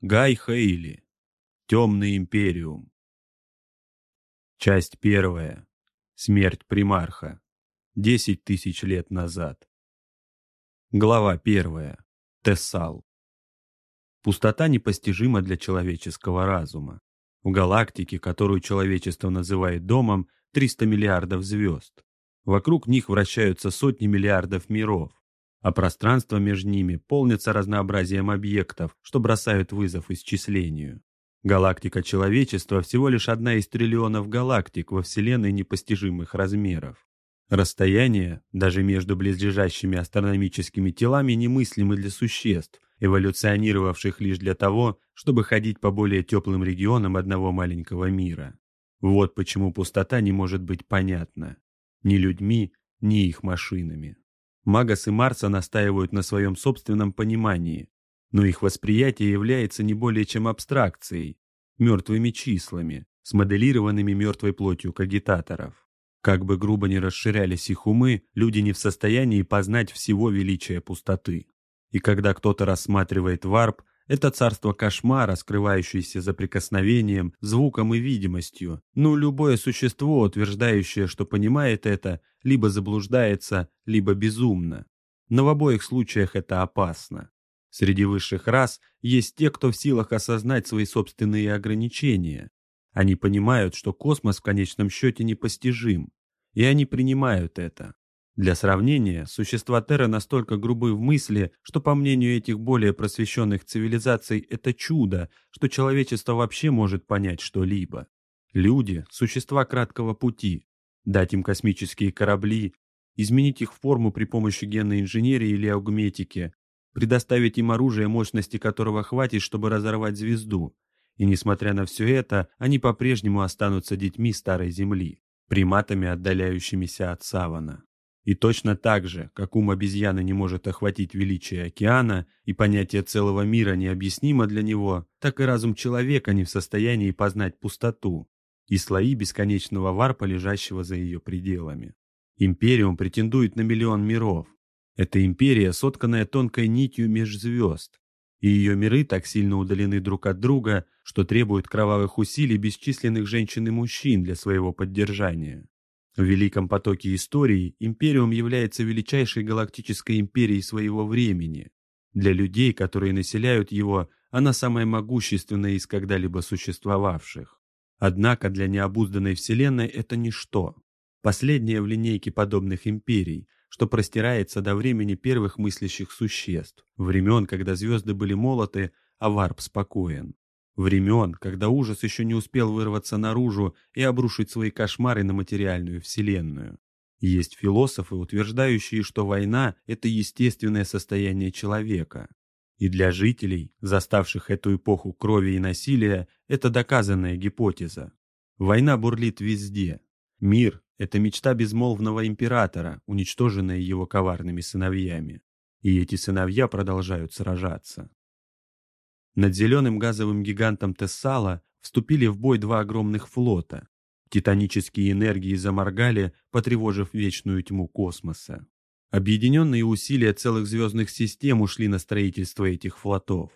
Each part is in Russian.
Гай Хейли. Темный империум. Часть первая. Смерть примарха. Десять тысяч лет назад. Глава первая. Тессал. Пустота непостижима для человеческого разума. В галактике, которую человечество называет домом, 300 миллиардов звезд. Вокруг них вращаются сотни миллиардов миров а пространство между ними полнится разнообразием объектов, что бросают вызов исчислению. Галактика человечества всего лишь одна из триллионов галактик во Вселенной непостижимых размеров. Расстояние, даже между близлежащими астрономическими телами, немыслимы для существ, эволюционировавших лишь для того, чтобы ходить по более теплым регионам одного маленького мира. Вот почему пустота не может быть понятна. Ни людьми, ни их машинами. Магас и Марса настаивают на своем собственном понимании, но их восприятие является не более чем абстракцией, мертвыми числами, смоделированными мертвой плотью кагитаторов. Как бы грубо ни расширялись их умы, люди не в состоянии познать всего величия пустоты. И когда кто-то рассматривает варп, это царство кошмара, скрывающееся за прикосновением, звуком и видимостью. Но любое существо, утверждающее, что понимает это, либо заблуждается, либо безумно. Но в обоих случаях это опасно. Среди высших рас есть те, кто в силах осознать свои собственные ограничения. Они понимают, что космос в конечном счете непостижим, и они принимают это. Для сравнения, существа Терра настолько грубы в мысли, что по мнению этих более просвещенных цивилизаций это чудо, что человечество вообще может понять что-либо. Люди – существа краткого пути. Дать им космические корабли, изменить их форму при помощи генной инженерии или аугметики, предоставить им оружие, мощности которого хватит, чтобы разорвать звезду. И несмотря на все это, они по-прежнему останутся детьми Старой Земли, приматами, отдаляющимися от савана. И точно так же, как ум обезьяны не может охватить величие океана, и понятие целого мира необъяснимо для него, так и разум человека не в состоянии познать пустоту и слои бесконечного варпа, лежащего за ее пределами. Империум претендует на миллион миров. Эта империя, сотканная тонкой нитью межзвезд, и ее миры так сильно удалены друг от друга, что требуют кровавых усилий бесчисленных женщин и мужчин для своего поддержания. В великом потоке истории Империум является величайшей галактической империей своего времени. Для людей, которые населяют его, она самая могущественная из когда-либо существовавших. Однако для необузданной Вселенной это ничто. Последняя в линейке подобных империй, что простирается до времени первых мыслящих существ, времен, когда звезды были молоты, а варп спокоен времен, когда ужас еще не успел вырваться наружу и обрушить свои кошмары на материальную вселенную. Есть философы, утверждающие, что война – это естественное состояние человека. И для жителей, заставших эту эпоху крови и насилия, это доказанная гипотеза. Война бурлит везде. Мир – это мечта безмолвного императора, уничтоженная его коварными сыновьями. И эти сыновья продолжают сражаться. Над зеленым газовым гигантом Тессала вступили в бой два огромных флота. Титанические энергии заморгали, потревожив вечную тьму космоса. Объединенные усилия целых звездных систем ушли на строительство этих флотов.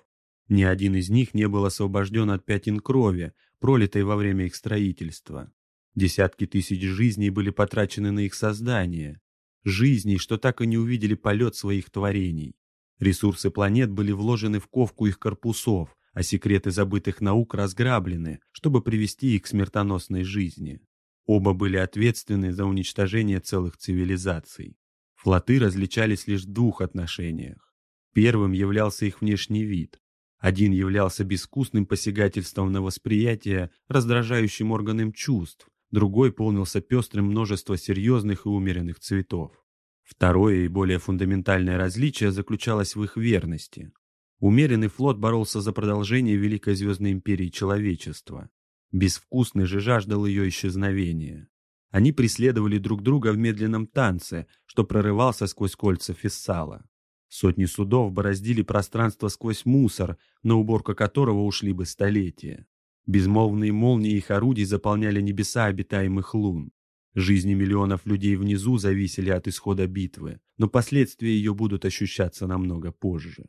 Ни один из них не был освобожден от пятен крови, пролитой во время их строительства. Десятки тысяч жизней были потрачены на их создание. Жизней, что так и не увидели полет своих творений. Ресурсы планет были вложены в ковку их корпусов, а секреты забытых наук разграблены, чтобы привести их к смертоносной жизни. Оба были ответственны за уничтожение целых цивилизаций. Флоты различались лишь в двух отношениях. Первым являлся их внешний вид. Один являлся безвкусным посягательством на восприятие, раздражающим органам чувств, другой полнился пестрым множество серьезных и умеренных цветов. Второе и более фундаментальное различие заключалось в их верности. Умеренный флот боролся за продолжение Великой Звездной Империи человечества. Безвкусный же жаждал ее исчезновения. Они преследовали друг друга в медленном танце, что прорывался сквозь кольца фессала. Сотни судов бороздили пространство сквозь мусор, на уборку которого ушли бы столетия. Безмолвные молнии их орудий заполняли небеса обитаемых лун. Жизни миллионов людей внизу зависели от исхода битвы, но последствия ее будут ощущаться намного позже.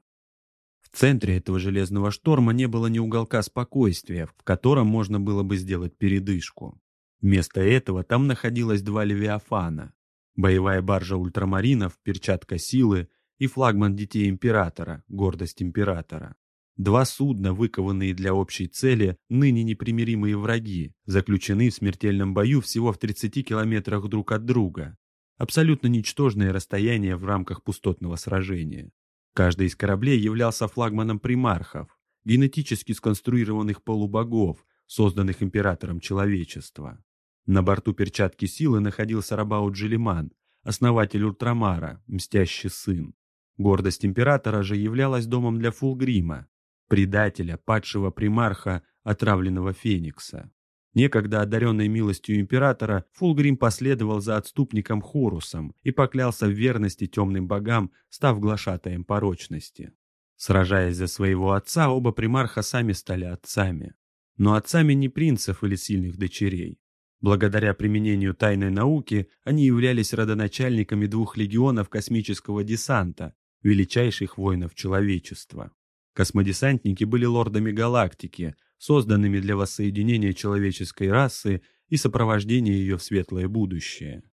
В центре этого железного шторма не было ни уголка спокойствия, в котором можно было бы сделать передышку. Вместо этого там находилось два левиафана. Боевая баржа ультрамаринов, перчатка силы и флагман детей императора, гордость императора. Два судна, выкованные для общей цели, ныне непримиримые враги, заключены в смертельном бою всего в 30 километрах друг от друга. Абсолютно ничтожное расстояние в рамках пустотного сражения. Каждый из кораблей являлся флагманом примархов, генетически сконструированных полубогов, созданных императором человечества. На борту перчатки силы находился Рабаут Джилиман, основатель Ультрамара, мстящий сын. Гордость императора же являлась домом для Фулгрима, предателя, падшего примарха, отравленного Феникса. Некогда одаренной милостью императора, Фулгрим последовал за отступником Хорусом и поклялся в верности темным богам, став глашатаем порочности. Сражаясь за своего отца, оба примарха сами стали отцами. Но отцами не принцев или сильных дочерей. Благодаря применению тайной науки они являлись родоначальниками двух легионов космического десанта, величайших воинов человечества. Космодесантники были лордами галактики, созданными для воссоединения человеческой расы и сопровождения ее в светлое будущее.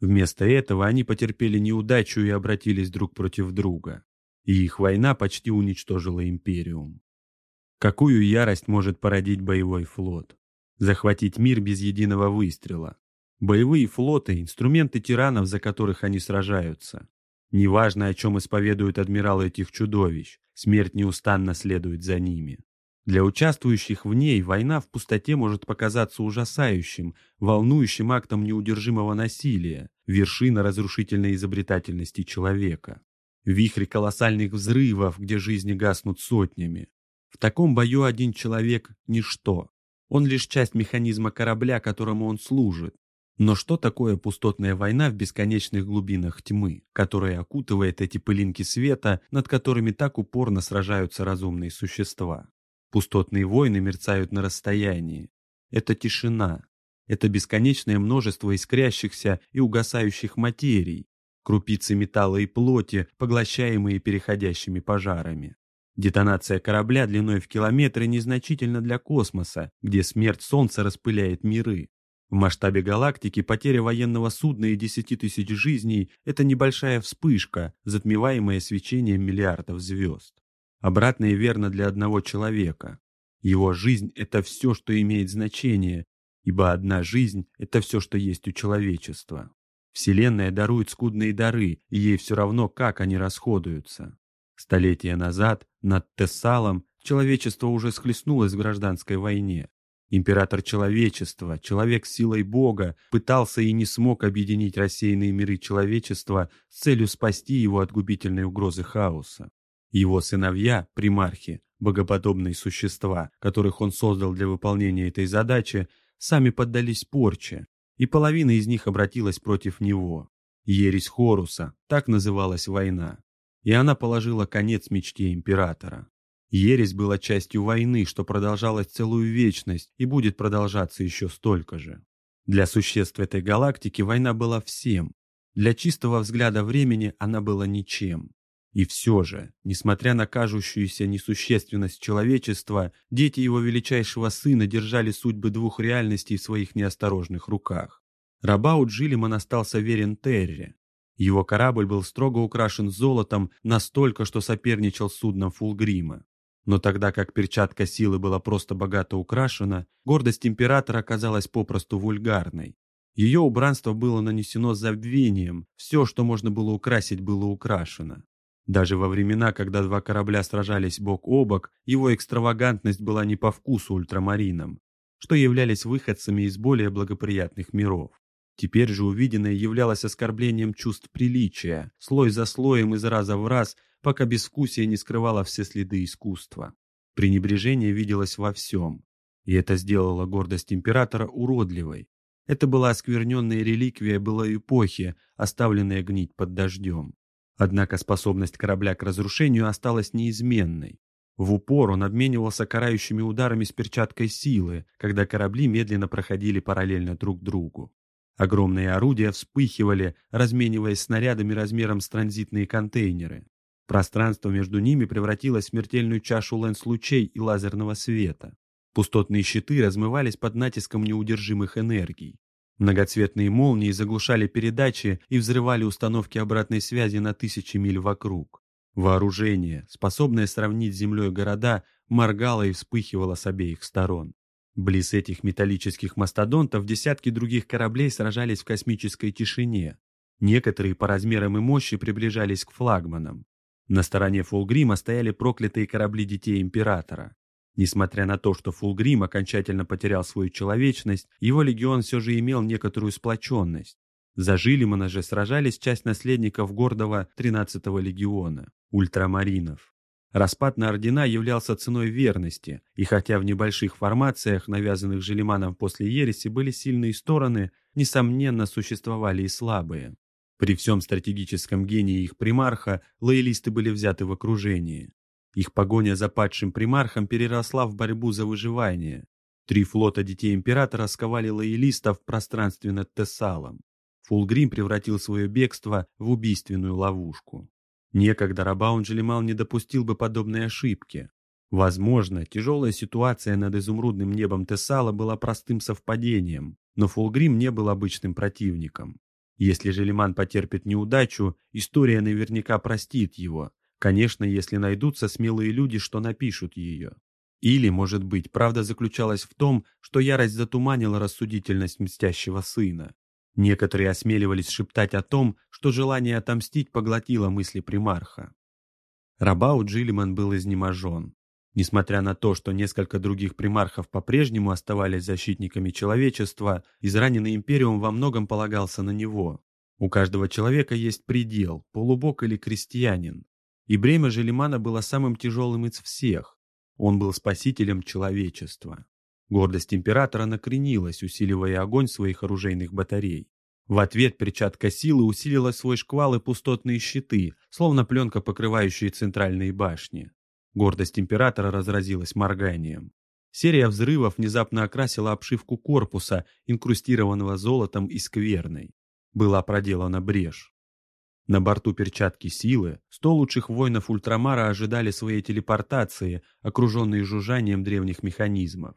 Вместо этого они потерпели неудачу и обратились друг против друга. И их война почти уничтожила Империум. Какую ярость может породить боевой флот? Захватить мир без единого выстрела. Боевые флоты – инструменты тиранов, за которых они сражаются. Неважно, о чем исповедуют адмиралы этих чудовищ, смерть неустанно следует за ними. Для участвующих в ней война в пустоте может показаться ужасающим, волнующим актом неудержимого насилия, вершина разрушительной изобретательности человека. Вихрь колоссальных взрывов, где жизни гаснут сотнями. В таком бою один человек – ничто. Он лишь часть механизма корабля, которому он служит. Но что такое пустотная война в бесконечных глубинах тьмы, которая окутывает эти пылинки света, над которыми так упорно сражаются разумные существа? Пустотные войны мерцают на расстоянии. Это тишина. Это бесконечное множество искрящихся и угасающих материй, крупицы металла и плоти, поглощаемые переходящими пожарами. Детонация корабля длиной в километры незначительна для космоса, где смерть Солнца распыляет миры. В масштабе галактики потеря военного судна и десяти тысяч жизней – это небольшая вспышка, затмеваемая свечением миллиардов звезд. Обратное верно для одного человека. Его жизнь – это все, что имеет значение, ибо одна жизнь – это все, что есть у человечества. Вселенная дарует скудные дары, и ей все равно, как они расходуются. Столетия назад над Тессалом человечество уже схлестнулось в гражданской войне. Император человечества, человек силой Бога, пытался и не смог объединить рассеянные миры человечества с целью спасти его от губительной угрозы хаоса. Его сыновья, примархи, богоподобные существа, которых он создал для выполнения этой задачи, сами поддались порче, и половина из них обратилась против него. Ересь Хоруса, так называлась война. И она положила конец мечте императора. Ересь была частью войны, что продолжалась целую вечность и будет продолжаться еще столько же. Для существ этой галактики война была всем. Для чистого взгляда времени она была ничем. И все же, несмотря на кажущуюся несущественность человечества, дети его величайшего сына держали судьбы двух реальностей в своих неосторожных руках. Рабаут Джилиман остался верен Терре. Его корабль был строго украшен золотом настолько, что соперничал судном Фулгрима. Но тогда как перчатка силы была просто богато украшена, гордость императора оказалась попросту вульгарной. Ее убранство было нанесено забвением, все, что можно было украсить, было украшено. Даже во времена, когда два корабля сражались бок о бок, его экстравагантность была не по вкусу ультрамаринам, что являлись выходцами из более благоприятных миров. Теперь же увиденное являлось оскорблением чувств приличия, слой за слоем из раза в раз пока безвкусие не скрывало все следы искусства. Пренебрежение виделось во всем, и это сделало гордость императора уродливой. Это была оскверненная реликвия былой эпохи, оставленная гнить под дождем. Однако способность корабля к разрушению осталась неизменной. В упор он обменивался карающими ударами с перчаткой силы, когда корабли медленно проходили параллельно друг другу. Огромные орудия вспыхивали, размениваясь снарядами размером с транзитные контейнеры. Пространство между ними превратилось в смертельную чашу лэнс-лучей и лазерного света. Пустотные щиты размывались под натиском неудержимых энергий. Многоцветные молнии заглушали передачи и взрывали установки обратной связи на тысячи миль вокруг. Вооружение, способное сравнить с землей города, моргало и вспыхивало с обеих сторон. Близ этих металлических мастодонтов десятки других кораблей сражались в космической тишине. Некоторые по размерам и мощи приближались к флагманам. На стороне Фулгрима стояли проклятые корабли детей Императора. Несмотря на то, что Фулгрим окончательно потерял свою человечность, его легион все же имел некоторую сплоченность. За Жилимана же сражались часть наследников гордого 13-го легиона ультрамаринов. Распад на ордена являлся ценой верности, и хотя в небольших формациях, навязанных Желиманом после ереси, были сильные стороны, несомненно, существовали и слабые. При всем стратегическом гении их примарха, лоялисты были взяты в окружение. Их погоня за падшим примархом переросла в борьбу за выживание. Три флота детей императора сковали лоялистов пространственно над Тессалом. Фулгрим превратил свое бегство в убийственную ловушку. Некогда Рабаун Джелимал не допустил бы подобной ошибки. Возможно, тяжелая ситуация над изумрудным небом Тессала была простым совпадением, но Фулгрим не был обычным противником. Если Желиман потерпит неудачу, история наверняка простит его, конечно, если найдутся смелые люди, что напишут ее. Или, может быть, правда заключалась в том, что ярость затуманила рассудительность мстящего сына. Некоторые осмеливались шептать о том, что желание отомстить поглотило мысли примарха. Рабау Джилиман был изнеможен. Несмотря на то, что несколько других примархов по-прежнему оставались защитниками человечества, израненный империум во многом полагался на него. У каждого человека есть предел, полубог или крестьянин. И бремя Желимана было самым тяжелым из всех. Он был спасителем человечества. Гордость императора накренилась, усиливая огонь своих оружейных батарей. В ответ перчатка силы усилила свой шквал и пустотные щиты, словно пленка, покрывающая центральные башни. Гордость императора разразилась морганием. Серия взрывов внезапно окрасила обшивку корпуса, инкрустированного золотом и скверной. Была проделана брешь. На борту перчатки силы сто лучших воинов Ультрамара ожидали своей телепортации, окруженные жужжанием древних механизмов.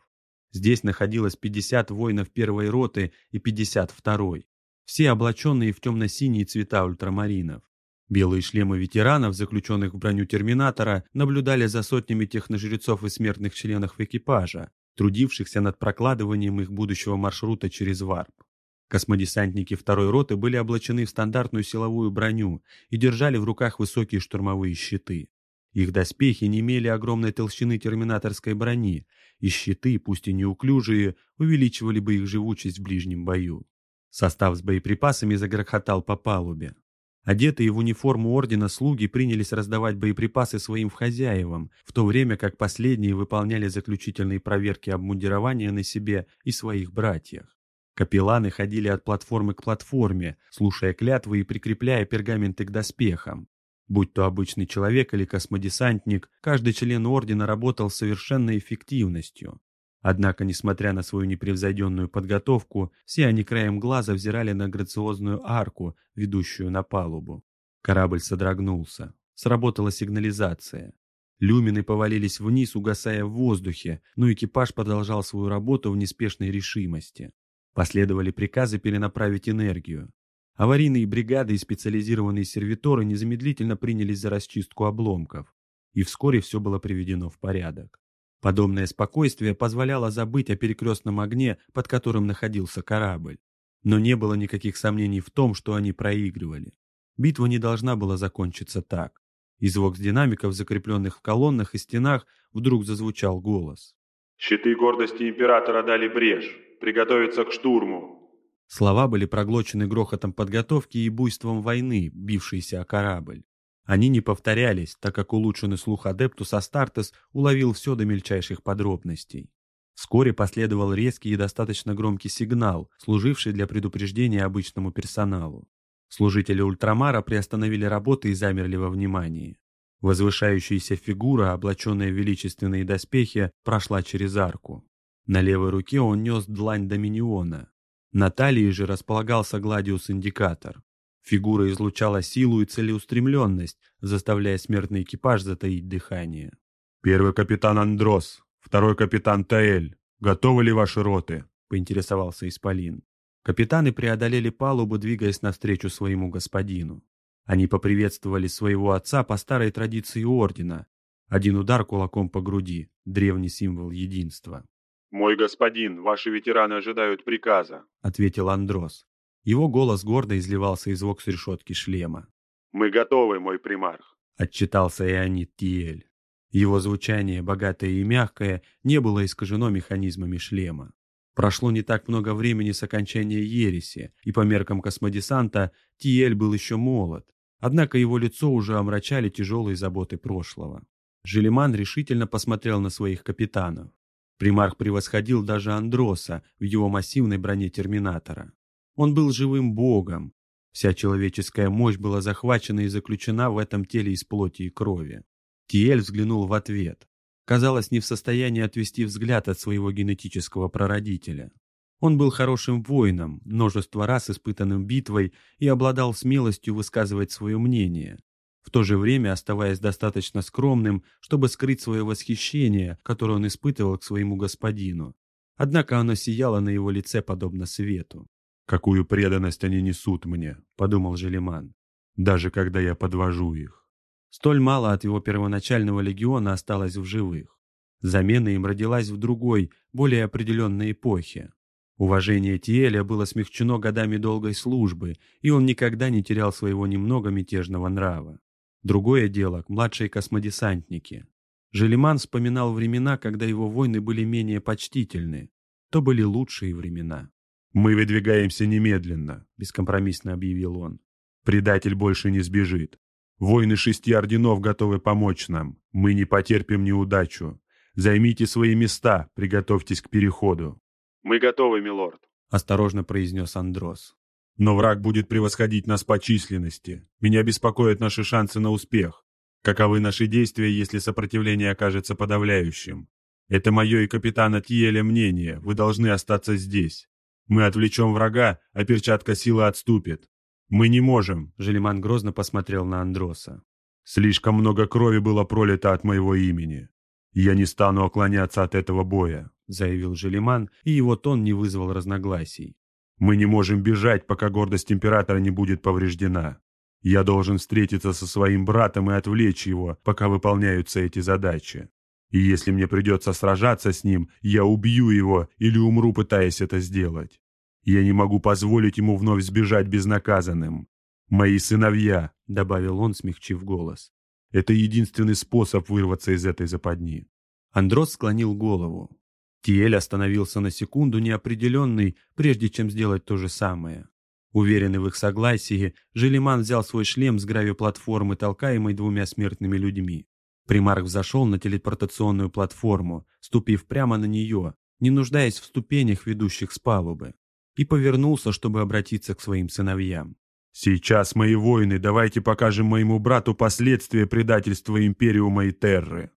Здесь находилось 50 воинов первой роты и 50 второй, все облаченные в темно-синие цвета ультрамаринов. Белые шлемы ветеранов, заключенных в броню Терминатора, наблюдали за сотнями техножрецов и смертных членов экипажа, трудившихся над прокладыванием их будущего маршрута через варп. Космодесантники второй роты были облачены в стандартную силовую броню и держали в руках высокие штурмовые щиты. Их доспехи не имели огромной толщины терминаторской брони, и щиты, пусть и неуклюжие, увеличивали бы их живучесть в ближнем бою. Состав с боеприпасами загрохотал по палубе. Одетые в униформу ордена слуги принялись раздавать боеприпасы своим хозяевам, в то время как последние выполняли заключительные проверки обмундирования на себе и своих братьях. Капелланы ходили от платформы к платформе, слушая клятвы и прикрепляя пергаменты к доспехам. Будь то обычный человек или космодесантник, каждый член Ордена работал с совершенной эффективностью. Однако, несмотря на свою непревзойденную подготовку, все они краем глаза взирали на грациозную арку, ведущую на палубу. Корабль содрогнулся. Сработала сигнализация. Люмины повалились вниз, угасая в воздухе, но экипаж продолжал свою работу в неспешной решимости. Последовали приказы перенаправить энергию. Аварийные бригады и специализированные сервиторы незамедлительно принялись за расчистку обломков. И вскоре все было приведено в порядок. Подобное спокойствие позволяло забыть о перекрестном огне, под которым находился корабль. Но не было никаких сомнений в том, что они проигрывали. Битва не должна была закончиться так. Из вокс-динамиков, закрепленных в колоннах и стенах, вдруг зазвучал голос. «Щиты гордости Императора дали брешь. Приготовиться к штурму. Слова были проглочены грохотом подготовки и буйством войны, бившейся о корабль. Они не повторялись, так как улучшенный слух Адептус Астартес уловил все до мельчайших подробностей. Вскоре последовал резкий и достаточно громкий сигнал, служивший для предупреждения обычному персоналу. Служители Ультрамара приостановили работы и замерли во внимании. Возвышающаяся фигура, облаченная в величественные доспехи, прошла через арку. На левой руке он нес длань Доминиона, на талии же располагался Гладиус-индикатор. Фигура излучала силу и целеустремленность, заставляя смертный экипаж затаить дыхание. «Первый капитан Андрос, второй капитан Таэль. Готовы ли ваши роты?» — поинтересовался Исполин. Капитаны преодолели палубу, двигаясь навстречу своему господину. Они поприветствовали своего отца по старой традиции ордена. Один удар кулаком по груди – древний символ единства. «Мой господин, ваши ветераны ожидают приказа», — ответил Андрос. Его голос гордо изливался из вокс-решетки шлема. «Мы готовы, мой примарх», — отчитался Ионид Тиэль. Его звучание, богатое и мягкое, не было искажено механизмами шлема. Прошло не так много времени с окончания ереси, и по меркам космодесанта Тиэль был еще молод. Однако его лицо уже омрачали тяжелые заботы прошлого. Желеман решительно посмотрел на своих капитанов. Примарх превосходил даже Андроса в его массивной броне Терминатора. Он был живым богом. Вся человеческая мощь была захвачена и заключена в этом теле из плоти и крови. Тиэль взглянул в ответ. Казалось, не в состоянии отвести взгляд от своего генетического прародителя. Он был хорошим воином, множество раз испытанным битвой и обладал смелостью высказывать свое мнение, в то же время оставаясь достаточно скромным, чтобы скрыть свое восхищение, которое он испытывал к своему господину. Однако оно сияло на его лице подобно свету. «Какую преданность они несут мне», — подумал Желеман, — «даже когда я подвожу их». Столь мало от его первоначального легиона осталось в живых. Замена им родилась в другой, более определенной эпохе. Уважение Тиэля было смягчено годами долгой службы, и он никогда не терял своего немного мятежного нрава. Другое дело – младшие космодесантники. Желеман вспоминал времена, когда его войны были менее почтительны. То были лучшие времена. «Мы выдвигаемся немедленно», – бескомпромиссно объявил он. «Предатель больше не сбежит. Воины шести орденов готовы помочь нам. Мы не потерпим неудачу. Займите свои места, приготовьтесь к переходу». «Мы готовы, милорд», – осторожно произнес Андрос. Но враг будет превосходить нас по численности. Меня беспокоят наши шансы на успех. Каковы наши действия, если сопротивление окажется подавляющим? Это мое и капитана Тиеля мнение. Вы должны остаться здесь. Мы отвлечем врага, а перчатка силы отступит. Мы не можем. Желеман грозно посмотрел на Андроса. Слишком много крови было пролито от моего имени. Я не стану уклоняться от этого боя, заявил Желеман, и его тон не вызвал разногласий. Мы не можем бежать, пока гордость императора не будет повреждена. Я должен встретиться со своим братом и отвлечь его, пока выполняются эти задачи. И если мне придется сражаться с ним, я убью его или умру, пытаясь это сделать. Я не могу позволить ему вновь сбежать безнаказанным. Мои сыновья, — добавил он, смягчив голос, — это единственный способ вырваться из этой западни. Андрос склонил голову. Тиэль остановился на секунду неопределенный, прежде чем сделать то же самое. Уверенный в их согласии, Желиман взял свой шлем с гравиплатформы, толкаемой двумя смертными людьми. Примарк взошел на телепортационную платформу, ступив прямо на нее, не нуждаясь в ступенях, ведущих с палубы, и повернулся, чтобы обратиться к своим сыновьям. «Сейчас, мои воины, давайте покажем моему брату последствия предательства Империума и Терры».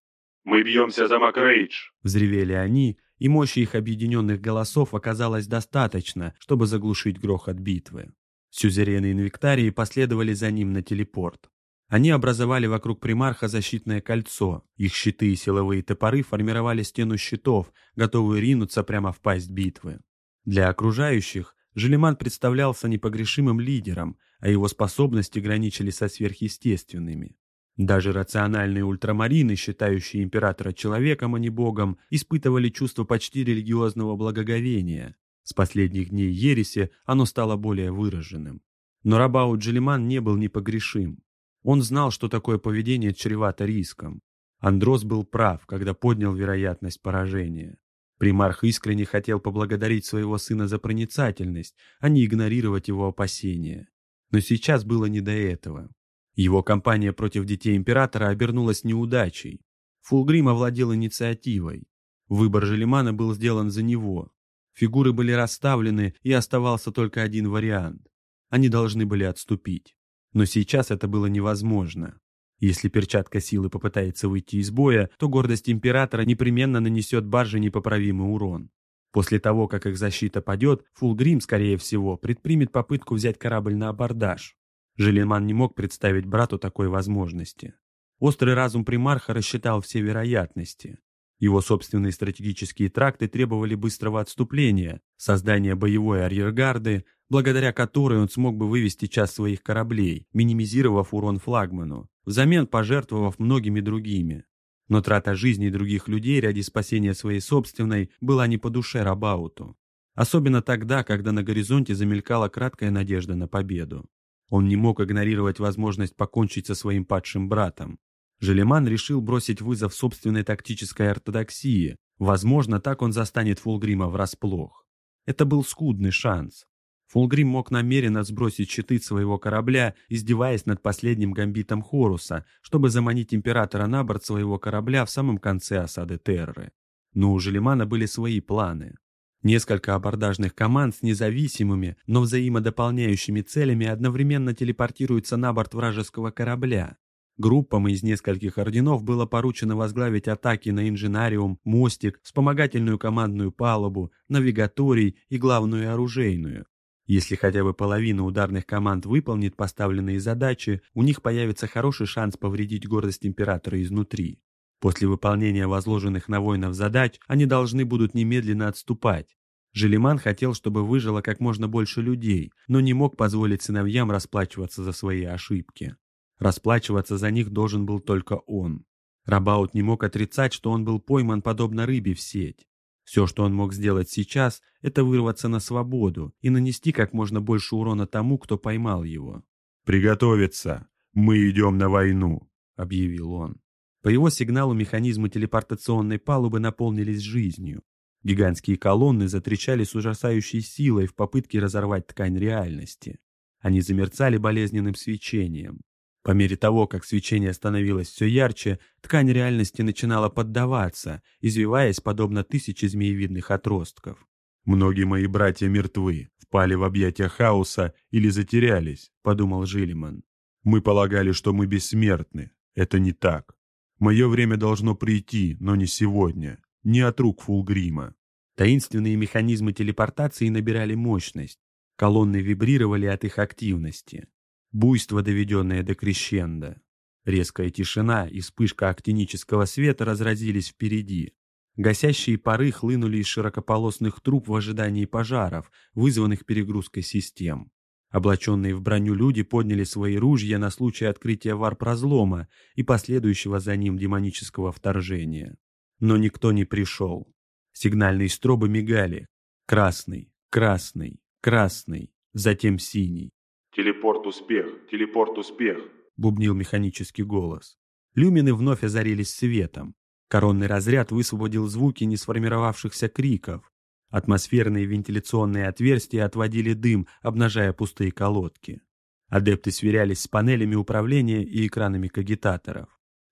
«Мы бьемся за Макрейдж!» — взревели они, и мощи их объединенных голосов оказалось достаточно, чтобы заглушить грохот битвы. Сюзерены Инвектарии последовали за ним на телепорт. Они образовали вокруг примарха защитное кольцо, их щиты и силовые топоры формировали стену щитов, готовую ринуться прямо в пасть битвы. Для окружающих Желеман представлялся непогрешимым лидером, а его способности граничили со сверхъестественными. Даже рациональные ультрамарины, считающие императора человеком, а не богом, испытывали чувство почти религиозного благоговения. С последних дней ереси оно стало более выраженным. Но Рабау Джелиман не был непогрешим. Он знал, что такое поведение чревато риском. Андрос был прав, когда поднял вероятность поражения. Примарх искренне хотел поблагодарить своего сына за проницательность, а не игнорировать его опасения. Но сейчас было не до этого. Его кампания против детей императора обернулась неудачей. Фулгрим овладел инициативой. Выбор Желимана был сделан за него. Фигуры были расставлены, и оставался только один вариант. Они должны были отступить. Но сейчас это было невозможно. Если перчатка силы попытается выйти из боя, то гордость императора непременно нанесет барже непоправимый урон. После того, как их защита падет, Фулгрим, скорее всего, предпримет попытку взять корабль на абордаж. Желеман не мог представить брату такой возможности. Острый разум примарха рассчитал все вероятности. Его собственные стратегические тракты требовали быстрого отступления, создания боевой арьергарды, благодаря которой он смог бы вывести часть своих кораблей, минимизировав урон флагману, взамен пожертвовав многими другими. Но трата жизни других людей ради спасения своей собственной была не по душе Рабауту. Особенно тогда, когда на горизонте замелькала краткая надежда на победу. Он не мог игнорировать возможность покончить со своим падшим братом. Желеман решил бросить вызов собственной тактической ортодоксии. Возможно, так он застанет Фулгрима врасплох. Это был скудный шанс. Фулгрим мог намеренно сбросить щиты своего корабля, издеваясь над последним гамбитом Хоруса, чтобы заманить императора на борт своего корабля в самом конце осады Терры. Но у Желемана были свои планы. Несколько абордажных команд с независимыми, но взаимодополняющими целями одновременно телепортируются на борт вражеского корабля. Группам из нескольких орденов было поручено возглавить атаки на инженариум, мостик, вспомогательную командную палубу, навигаторий и главную оружейную. Если хотя бы половина ударных команд выполнит поставленные задачи, у них появится хороший шанс повредить гордость императора изнутри. После выполнения возложенных на воинов задач они должны будут немедленно отступать. Желеман хотел, чтобы выжило как можно больше людей, но не мог позволить сыновьям расплачиваться за свои ошибки. Расплачиваться за них должен был только он. Рабаут не мог отрицать, что он был пойман подобно рыбе в сеть. Все, что он мог сделать сейчас, это вырваться на свободу и нанести как можно больше урона тому, кто поймал его. «Приготовиться! Мы идем на войну!» — объявил он. По его сигналу механизмы телепортационной палубы наполнились жизнью. Гигантские колонны затрещали с ужасающей силой в попытке разорвать ткань реальности. Они замерцали болезненным свечением. По мере того, как свечение становилось все ярче, ткань реальности начинала поддаваться, извиваясь подобно тысяче змеевидных отростков. «Многие мои братья мертвы, впали в объятия хаоса или затерялись», — подумал Жилиман. «Мы полагали, что мы бессмертны. Это не так. Мое время должно прийти, но не сегодня, не от рук Фулгрима». Таинственные механизмы телепортации набирали мощность. Колонны вибрировали от их активности. Буйство, доведенное до крещенда. Резкая тишина и вспышка актинического света разразились впереди. Гасящие пары хлынули из широкополосных труб в ожидании пожаров, вызванных перегрузкой систем. Облаченные в броню люди подняли свои ружья на случай открытия варп-разлома и последующего за ним демонического вторжения. Но никто не пришел. Сигнальные стробы мигали. Красный, красный, красный, затем синий. «Телепорт успех! Телепорт успех!» — бубнил механический голос. Люмины вновь озарились светом. Коронный разряд высвободил звуки несформировавшихся криков. Атмосферные вентиляционные отверстия отводили дым, обнажая пустые колодки. Адепты сверялись с панелями управления и экранами кагитаторов.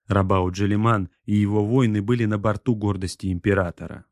Рабау Джелиман и его воины были на борту гордости императора.